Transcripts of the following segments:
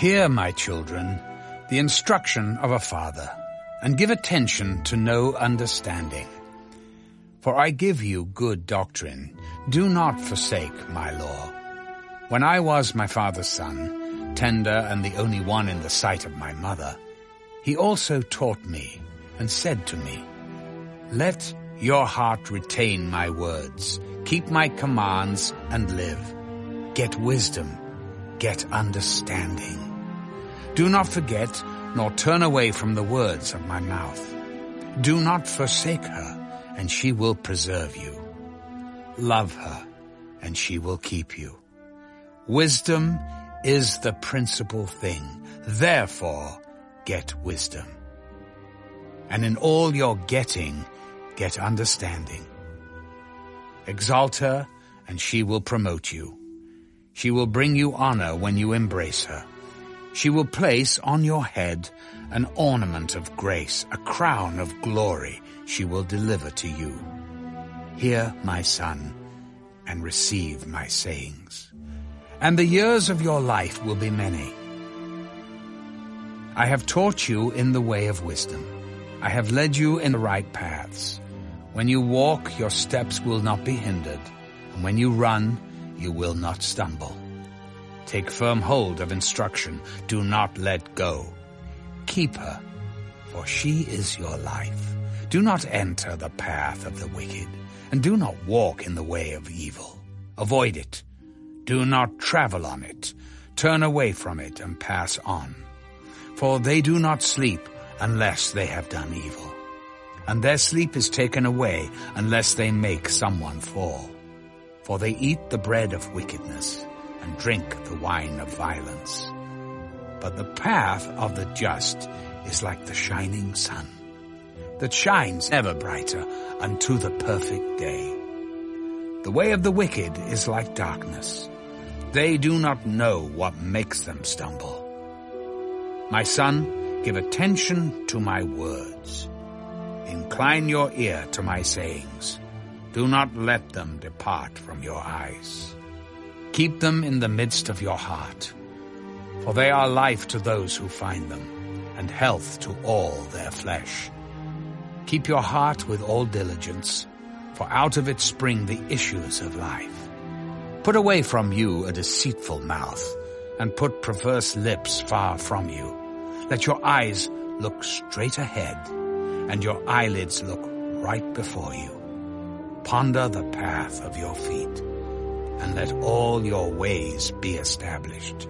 Hear, my children, the instruction of a father, and give attention to know understanding. For I give you good doctrine. Do not forsake my law. When I was my father's son, tender and the only one in the sight of my mother, he also taught me and said to me, Let your heart retain my words, keep my commands and live. Get wisdom, get understanding. Do not forget nor turn away from the words of my mouth. Do not forsake her, and she will preserve you. Love her, and she will keep you. Wisdom is the principal thing. Therefore, get wisdom. And in all your getting, get understanding. Exalt her, and she will promote you. She will bring you honor when you embrace her. She will place on your head an ornament of grace, a crown of glory she will deliver to you. Hear, my son, and receive my sayings. And the years of your life will be many. I have taught you in the way of wisdom. I have led you in the right paths. When you walk, your steps will not be hindered, and when you run, you will not stumble. Take firm hold of instruction. Do not let go. Keep her, for she is your life. Do not enter the path of the wicked, and do not walk in the way of evil. Avoid it. Do not travel on it. Turn away from it and pass on. For they do not sleep unless they have done evil. And their sleep is taken away unless they make someone fall. For they eat the bread of wickedness and drink the wine of violence. But the path of the just is like the shining sun, that shines ever brighter unto the perfect day. The way of the wicked is like darkness. They do not know what makes them stumble. My son, give attention to my words. Incline your ear to my sayings. Do not let them depart from your eyes. Keep them in the midst of your heart, for they are life to those who find them, and health to all their flesh. Keep your heart with all diligence, for out of it spring the issues of life. Put away from you a deceitful mouth, and put perverse lips far from you. Let your eyes look straight ahead, and your eyelids look right before you. Ponder the path of your feet and let all your ways be established.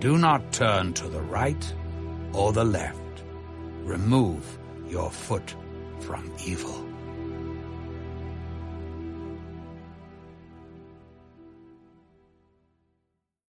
Do not turn to the right or the left. Remove your foot from evil.